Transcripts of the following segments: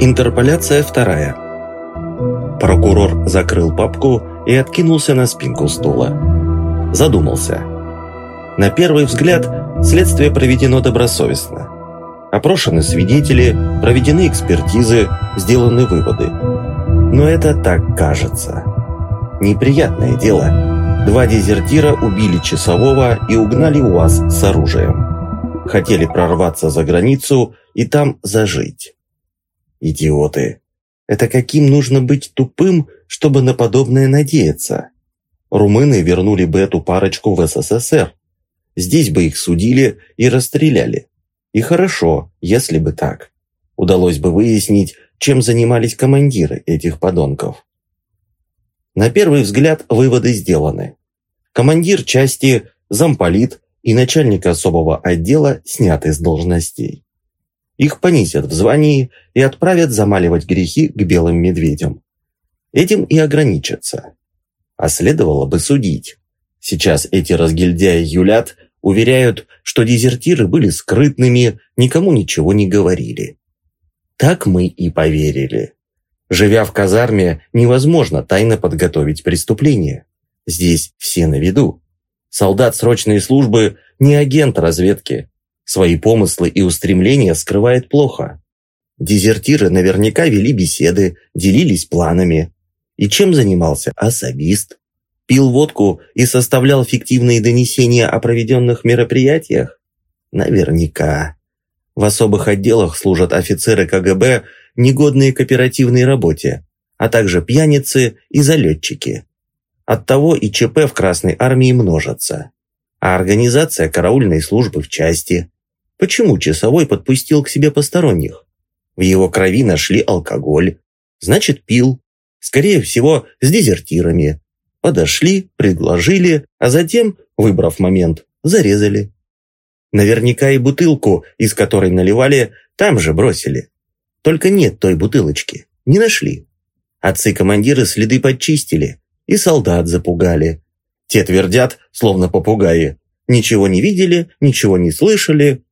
Интерполяция вторая. Прокурор закрыл папку и откинулся на спинку стула. Задумался. На первый взгляд, следствие проведено добросовестно. Опрошены свидетели, проведены экспертизы, сделаны выводы. Но это так кажется. Неприятное дело. Два дезертира убили часового и угнали УАЗ с оружием. Хотели прорваться за границу и там зажить. Идиоты. Это каким нужно быть тупым, чтобы на подобное надеяться? Румыны вернули бы эту парочку в СССР. Здесь бы их судили и расстреляли. И хорошо, если бы так. Удалось бы выяснить, чем занимались командиры этих подонков. На первый взгляд выводы сделаны. Командир части, замполит и начальник особого отдела сняты с должностей. Их понизят в звании и отправят замаливать грехи к белым медведям. Этим и ограничатся. А следовало бы судить. Сейчас эти разгильдяи юлят, уверяют, что дезертиры были скрытными, никому ничего не говорили. Так мы и поверили. Живя в казарме, невозможно тайно подготовить преступление. Здесь все на виду. Солдат срочной службы не агент разведки. Свои помыслы и устремления скрывает плохо. Дезертиры наверняка вели беседы, делились планами. И чем занимался особист? Пил водку и составлял фиктивные донесения о проведенных мероприятиях? Наверняка. В особых отделах служат офицеры КГБ, негодные к оперативной работе, а также пьяницы и залетчики. Оттого и ЧП в Красной Армии множатся. А организация караульной службы в части. Почему часовой подпустил к себе посторонних? В его крови нашли алкоголь. Значит, пил. Скорее всего, с дезертирами. Подошли, предложили, а затем, выбрав момент, зарезали. Наверняка и бутылку, из которой наливали, там же бросили. Только нет той бутылочки. Не нашли. Отцы-командиры следы подчистили. И солдат запугали. Те твердят, словно попугаи. Ничего не видели, ничего не слышали.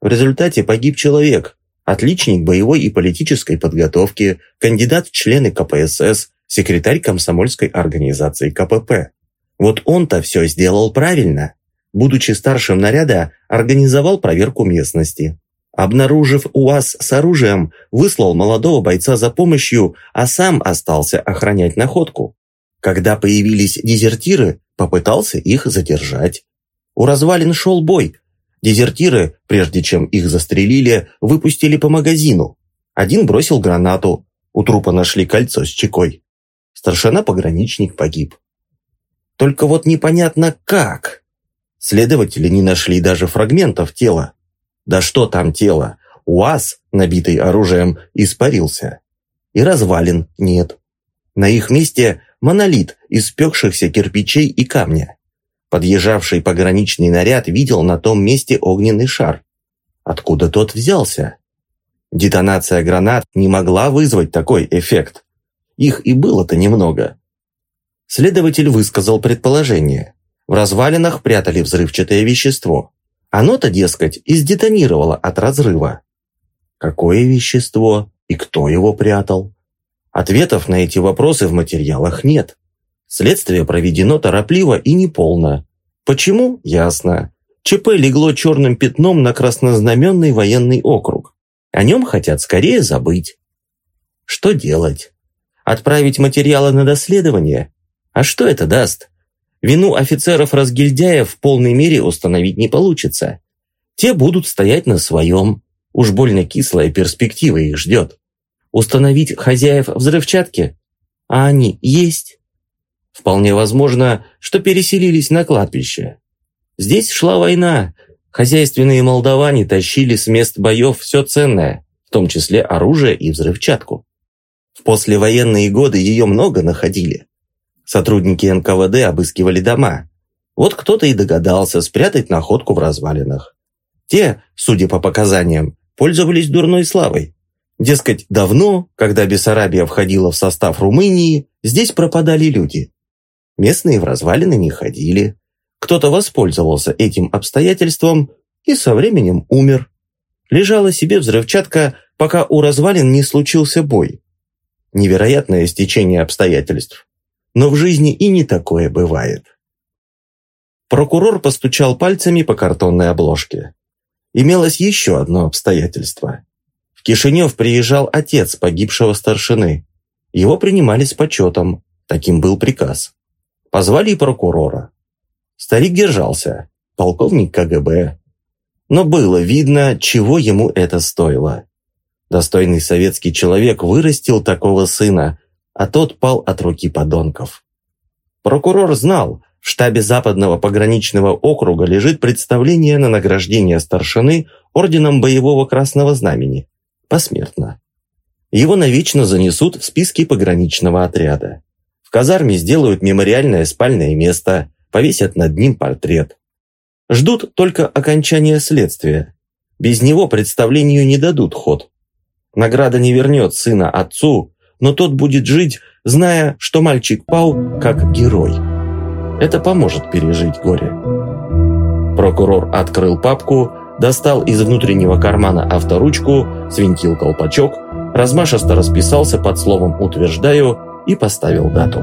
В результате погиб человек. Отличник боевой и политической подготовки, кандидат в члены КПСС, секретарь комсомольской организации КПП. Вот он-то все сделал правильно будучи старшим наряда, организовал проверку местности. Обнаружив УАЗ с оружием, выслал молодого бойца за помощью, а сам остался охранять находку. Когда появились дезертиры, попытался их задержать. У развалин шел бой. Дезертиры, прежде чем их застрелили, выпустили по магазину. Один бросил гранату. У трупа нашли кольцо с чекой. Старшина-пограничник погиб. Только вот непонятно как. Следователи не нашли даже фрагментов тела. Да что там тело? УАЗ, набитый оружием, испарился. И развалин нет. На их месте монолит из спекшихся кирпичей и камня. Подъезжавший пограничный наряд видел на том месте огненный шар. Откуда тот взялся? Детонация гранат не могла вызвать такой эффект. Их и было-то немного. Следователь высказал предположение. В развалинах прятали взрывчатое вещество. Оно-то, дескать, и сдетонировало от разрыва. Какое вещество и кто его прятал? Ответов на эти вопросы в материалах нет. Следствие проведено торопливо и неполно. Почему? Ясно. ЧП легло черным пятном на краснознаменный военный округ. О нем хотят скорее забыть. Что делать? Отправить материалы на доследование? А что это даст? Вину офицеров-разгильдяев в полной мере установить не получится. Те будут стоять на своем. Уж больно кислая перспектива их ждет. Установить хозяев взрывчатки? А они есть? Вполне возможно, что переселились на кладбище. Здесь шла война. Хозяйственные молдаване тащили с мест боев все ценное, в том числе оружие и взрывчатку. В послевоенные годы ее много находили. Сотрудники НКВД обыскивали дома. Вот кто-то и догадался спрятать находку в развалинах. Те, судя по показаниям, пользовались дурной славой. Дескать, давно, когда Бессарабия входила в состав Румынии, здесь пропадали люди. Местные в развалины не ходили. Кто-то воспользовался этим обстоятельством и со временем умер. Лежала себе взрывчатка, пока у развалин не случился бой. Невероятное стечение обстоятельств. Но в жизни и не такое бывает. Прокурор постучал пальцами по картонной обложке. Имелось еще одно обстоятельство. В Кишинев приезжал отец погибшего старшины. Его принимали с почетом, таким был приказ. Позвали прокурора. Старик держался, полковник КГБ. Но было видно, чего ему это стоило. Достойный советский человек вырастил такого сына, а тот пал от руки подонков. Прокурор знал, в штабе Западного пограничного округа лежит представление на награждение старшины орденом Боевого Красного Знамени. Посмертно. Его навечно занесут в списки пограничного отряда. Казарме сделают мемориальное спальное место, повесят над ним портрет. Ждут только окончания следствия. Без него представлению не дадут ход. Награда не вернет сына отцу, но тот будет жить, зная, что мальчик пал как герой. Это поможет пережить горе. Прокурор открыл папку, достал из внутреннего кармана авторучку, свинтил колпачок, размашисто расписался под словом «утверждаю» и поставил дату.